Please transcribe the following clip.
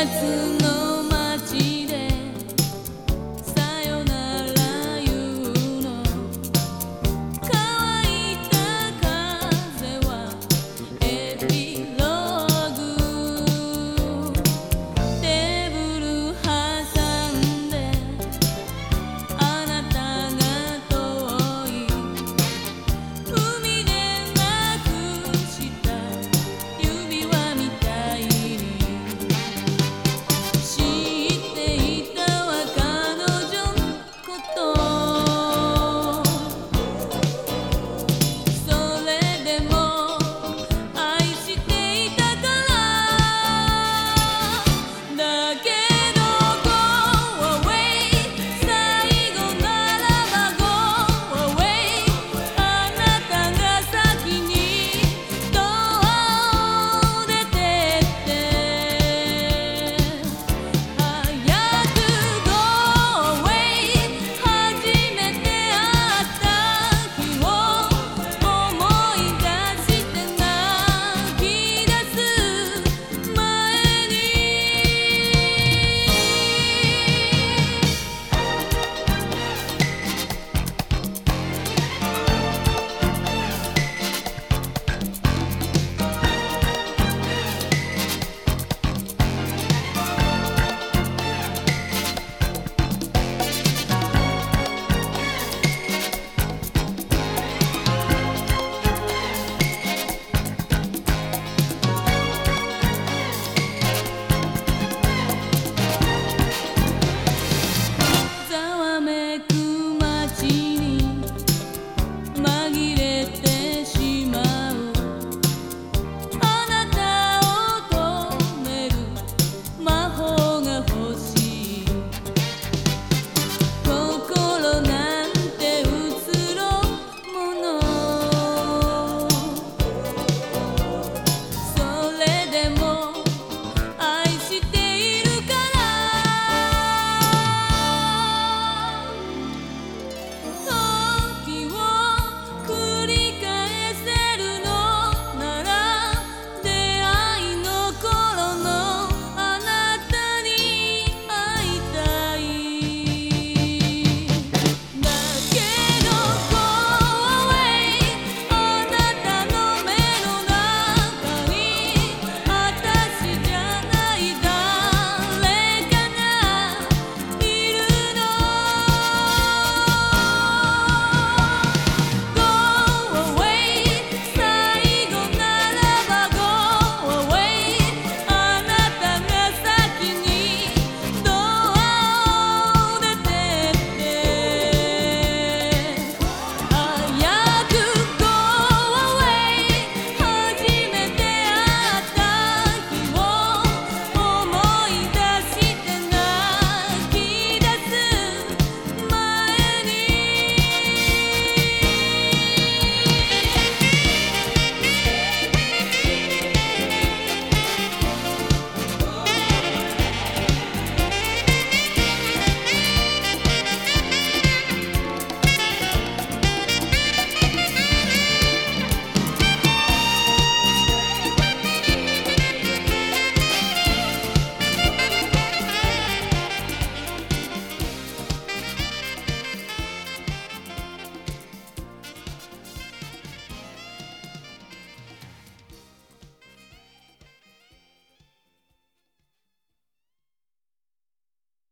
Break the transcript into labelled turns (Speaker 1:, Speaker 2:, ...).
Speaker 1: 夏の